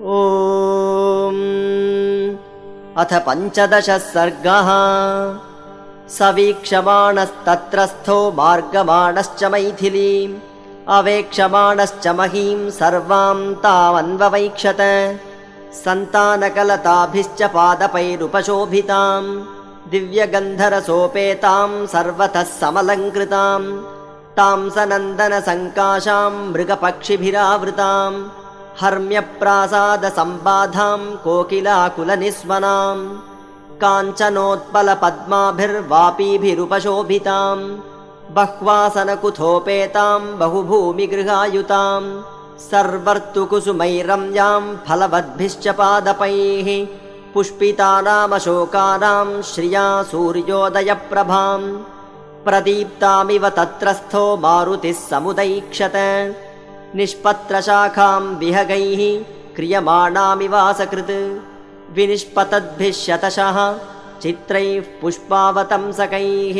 ॐ। अथ पञ्चदशः सर्गः। सवीक्षमाणस्तत्रस्थो मार्गमाणश्च मैथिलीम् अवेक्षमाणश्च महीं सर्वां तावन्ववैक्षत। सन्तानकलताभिश्च पादपैरुपशोभिताम् दिव्यगन्धरसोपेतां सर्वतः समलङ्कृताम् तां सनन्दनसङ्काशां मृगपक्षिभिरावृताम् हर्म्यप्रासादसम्बाधां कोकिलाकुलनिस्वनाम् काञ्चनोत्पलपद्माभिर्वापीभिरुपशोभिताम् बह्वासनकुथोपेताम् बहुभूमिगृहायुताम् सर्वर्तुकुसुमैरम्याम् फलवद्भिश्च पादपैः पुष्पितानामशोकानाम् श्रिया सूर्योदयप्रभाम् प्रदीप्तामिव तत्रस्थो मारुतिः समुदैक्षत निष्पत्रशाखां विहगैः क्रियमाणामिवासकृत्। विनिष्पतद्भिः शतशः चित्रैः पुष्पावतंसकैः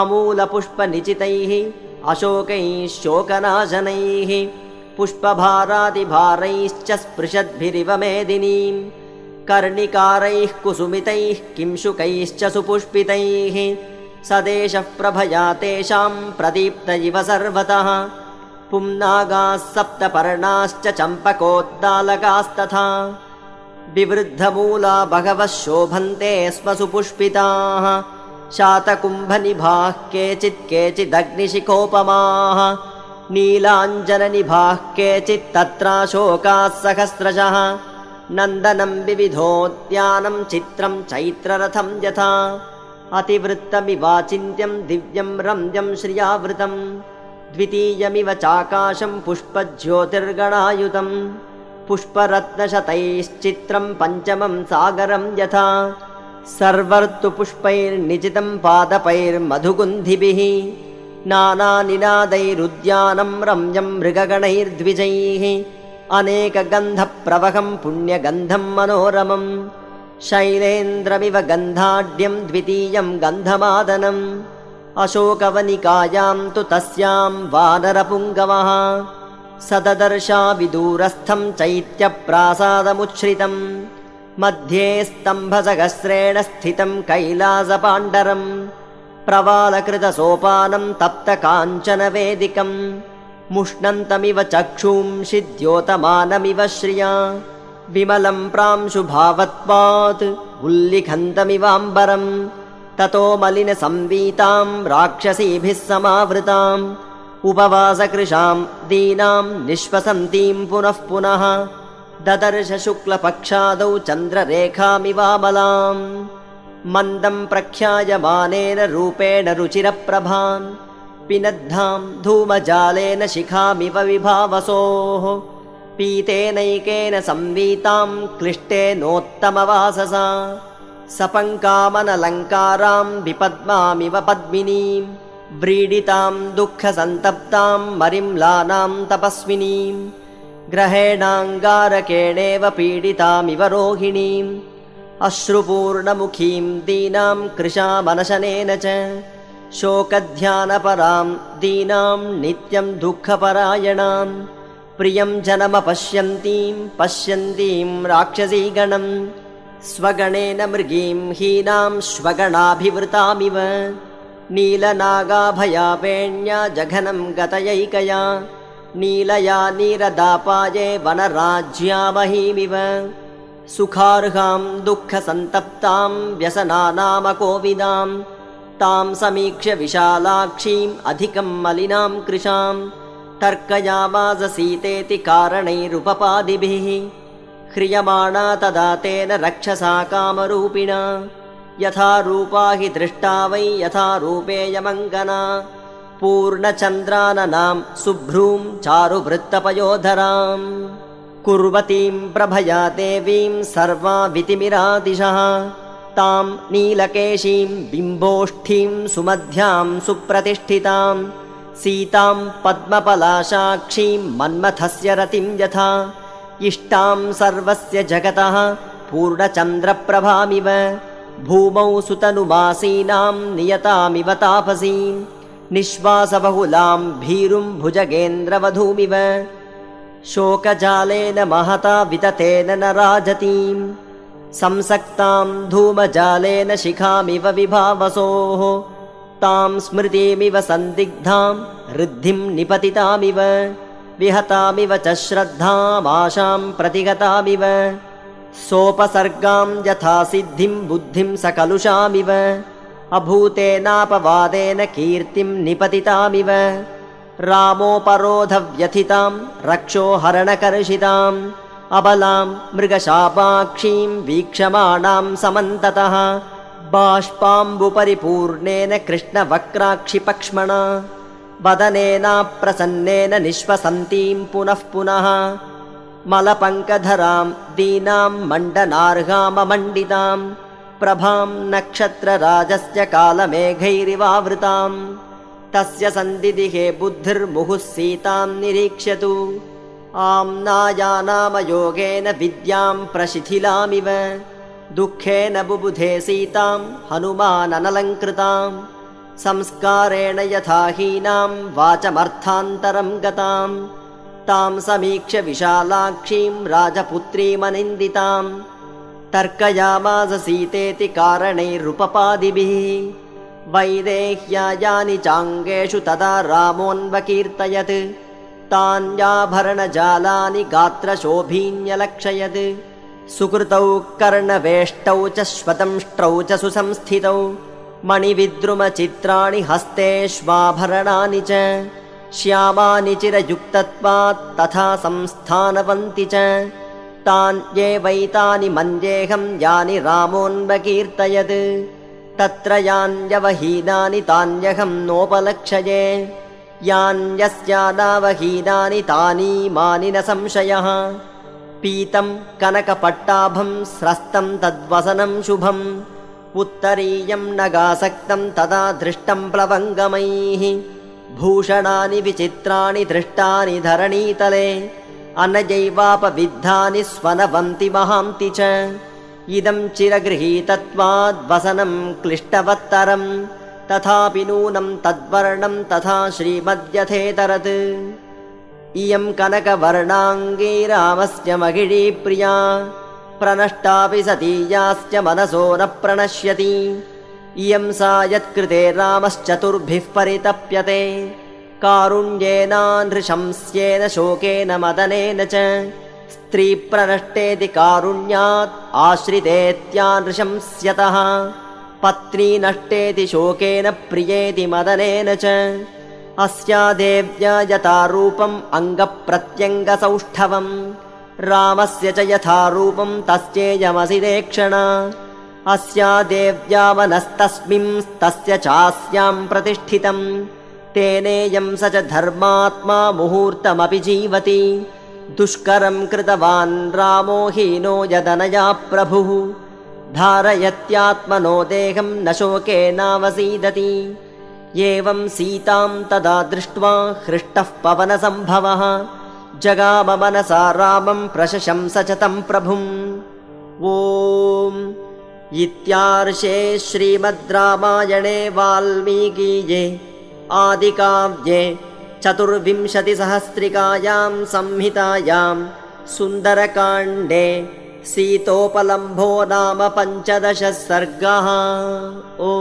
अमूलपुष्पनिचितैः अशोकैः शोकनाशनैः पुष्पभारादिभारैश्च स्पृशद्भिरिव मेदिनीम्। कर्णिकारैः कुसुमितैः किंशुकैश्च सुपुष्पितैः। सदेशः प्रभया तेषां प्रदीप्त इव सर्वतः पुंनागाः सप्तपर्णाश्च चम्पकोद्दालकास्तथा। विवृद्धमूला बहवः शोभन्ते स्म सुपुष्पिताः शातकुम्भनिभाः केचित् केचिदग्निशिखोपमाः। नीलाञ्जननिभाः केचित्तत्राशोकाः सहस्रशः। नन्दनं विविधोद्यानं चित्रं चैत्ररथं यथा। अतिवृत्तमिवाचिन्त्यं दिव्यं रम्यं श्रियावृतम् द्वितीयमिव चाकाशं पुष्पज्योतिर्गणायुतं पुष्परत्नशतैश्चित्रं पञ्चमं सागरं यथा सर्वर्तुपुष्पैर्निजितं पादपैर्मधुगुन्धिभिः नानानिनादैरुद्यानं रम्यं मृगगणैर्द्विजैः अनेकगन्धप्रवहं पुण्यगन्धं मनोरमम् शैलेन्द्रमिव गन्धाढ्यं द्वितीयं गन्धमादनम् अशोकवनिकायां तु तस्यां वानरपुङ्गवः। सददर्शाविदूरस्थं चैत्यप्रासादमुच्छ्रितम्। मध्ये स्तम्भसहस्रेण स्थितं कैलासपाण्डरम्। प्रवालकृतसोपानं तप्तकाञ्चनवेदिकम्। मुष्णन्तमिव चक्षुंषि द्योतमानमिव श्रिया। विमलं प्रांशुभावत्वात् उल्लिखन्तमिवाम्बरम् ततो मलिनसंवीतां राक्षसीभिः समावृताम्। उपवासकृशां दीनां निःश्वसन्तीं पुनः पुनः। ददर्श शुक्लपक्षादौ चन्द्ररेखामिवामलाम्। मन्दं प्रख्यायमानेन रूपेण रुचिरप्रभान्। पिनद्धां धूमजालेन शिखामिव विभावसोः। पीतेनैकेन संवीतां क्लिष्टेनोत्तमवाससा सपङ्कामनलङ्कारां विपद्मामिव पद्मिनीं व्रीडितां दुःखसन्तप्तां मरिम्लानां तपस्विनीं ग्रहेणाङ्गारकेणेव पीडितामिव रोहिणीम् अश्रुपूर्णमुखीं दीनां कृशामनशनेन च शोकध्यानपरां दीनां नित्यं दुःखपरायणां प्रियं जनमपश्यन्तीं पश्यन्तीं राक्षसीगणम् स्वगणेन मृगीं हीनां श्वगणाभिवृतामिव नीलनागाभयापेण्या जघनं गतयैकया। नीलया नीरदापाये वनराज्यामहीमिव। सुखार्हां दुःखसन्तप्तां व्यसनानामकोविदां। तां समीक्ष्य विशालाक्षीम् अधिकं मलिनां कृशां। तर्कयामास सीतेति कारणैरुपपादिभिः ह्रियमाणा तदा तेन रक्षसा कामरूपिणा। यथा रूपा हि दृष्टा वै यथा रूपेयमङ्गना। पूर्णचन्द्राननां शुभ्रूं चारुवृत्तपयोधराम्। कुर्वतीं प्रभया देवीं सर्वावितिमिरादिशः। तां नीलकेशीं बिम्बोष्ठीं सुमध्यां सुप्रतिष्ठितां सीतां पद्मपलाशाक्षीं मन्मथस्य रतिं यथा इष्टां सर्वस्य जगतः पूर्णचन्द्रप्रभामिव भूमौ सुतनुमासीनां नियतामिव तापसीं निःश्वासबहुलां भीरुं भुजगेन्द्रवधूमिव। शोकजालेन महता विततेन न राजतीं संसक्तां धूमजालेन शिखामिव विभावसोः तां स्मृतिमिव सन्दिग्धां ऋद्धिं निपतितामिव विहतामिव च श्रद्धामाशां प्रतिगतामिव सोपसर्गां यथा सिद्धिं बुद्धिं सकलुषामिव अभूतेनापवादेन कीर्तिं निपतितामिव रामोपरोधव्यथितां रक्षोहरणकर्षिताम् अबलां मृगशापाक्षीं वीक्षमाणां समन्ततः बाष्पाम्बुपरिपूर्णेन कृष्णवक्राक्षिपक्ष्मणा वदनेनाप्रसन्नेन निःश्वसन्तीं पुनः पुनः। मलपङ्कधरां दीनां मण्डनार्हाममण्डितां प्रभां नक्षत्रराजस्य कालमेघैरिवावृताम्। तस्य सन्दिदिहे बुद्धिर्मुहुः सीतां निरीक्ष्यतु। आम्नायानामयोगेन विद्यां प्रशिथिलामिव। दुःखेन बुबुधे सीतां हनुमाननलङ्कृताम् संस्कारेण यथाहीनां वाचमर्थान्तरं गतां तां समीक्ष्य विशालाक्षीं राजपुत्रीमनिन्दितां तर्कयामास सीतेति कारणैरुपपादिभिः वैदेह्यायानि चाङ्गेषु तदा रामोऽन्वकीर्तयत्। तान्याभरणजालानि गात्रशोभीन्यलक्षयत्। सुकृतौ कर्णवेष्टौ च श्वतंष्ट्रौ च सुसंस्थितौ मणिविद्रुमचित्राणि हस्तेष्वाभरणानि च श्यामानि चिरयुक्तत्वात् तथा संस्थानवन्ति च। तान्येवैतानि मन्येऽहं यानि रामोऽन्वकीर्तयत् तत्र यान्यवहीनानि तान्यहं नोपलक्षये। यान्यस्यानावहीनानि तानीमानि न संशयः। पीतं कनकपट्टाभं स्रस्तं तद्वसनं शुभम् उत्तरीयं नगासक्तं तदा दृष्टं प्लवङ्गमैः। भूषणानि विचित्राणि दृष्टानि धरणीतले अनजैवापविद्धानि स्वनवन्ति महान्ति च। इदं चिरगृहीतत्वाद्वसनं क्लिष्टवत्तरं तथापि नूनं तद्वर्णं तथा श्रीमद्यथेतरत्। इयं कनकवर्णाङ्गी रामस्य महिळीप्रिया प्रनष्टापि सतीयाश्च मनसो न प्रणश्यति। इयं सा यत्कृते रामश्चतुर्भिः परितप्यते। कारुण्येनानृशंस्येन शोकेन मदनेन च। स्त्रीप्रनष्टेति कारुण्यात् आश्रितेत्यानृशंस्यतः पत्नी नष्टेति शोकेन प्रियेति मदनेन च। अस्या देव्या यथारूपम् अङ्गप्रत्यङ्गसौष्ठवम् रामस्य च यथारूपं तस्येयमसि देक्षणा अस्या देव्या मनस्तस्मिंस्तस्य चास्यां प्रतिष्ठितम् तेनेयं स च धर्मात्मा मुहूर्तमपि जीवति। दुष्करं कृतवान् रामो हीनो यदनया प्रभुः। धारयत्यात्मनो देहं न शोकेनावसीदति एवं सीतां तदा दृष्ट्वा हृष्टः पवनसम्भवः जगाममनसा रामं प्रशशंस च तं प्रभुम्। ॐ इत्यार्षे श्रीमद् रामायणे वाल्मीकीये आदिकाव्ये चतुर्विंशतिसहस्रिकायां संहितायां सुन्दरकाण्डे सीतोपलम्भो नाम पञ्चदश सर्गः। ओ